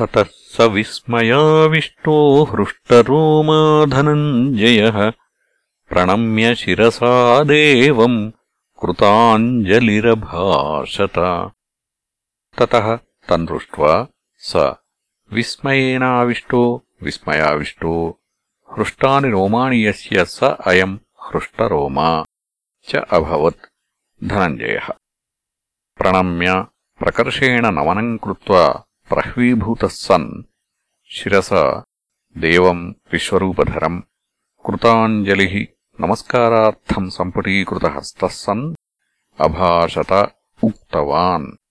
ततः स विस्मयाविष्टो हृष्टरोमाधनञ्जयः। प्रणम्य शिरसा देवम् कृताञ्जलिरभाषत। ततः तन्दृष्ट्वा स विस्मयेनाविष्टो विस्मयाविष्टो हृष्टानि रोमाणि यस्य स अयम् हृष्टरोमा च अभवत् धनञ्जयः। प्रणम्य प्रकर्षेण नमनम् कृत्वा प्रह्वीभूतः सन्। शिरसा देवम् विश्वरूपधरम् कृताञ्जलिः नमस्कारार्थम् सम्पुटीकृतहस्तः सन्। अभाषत उक्तवान्।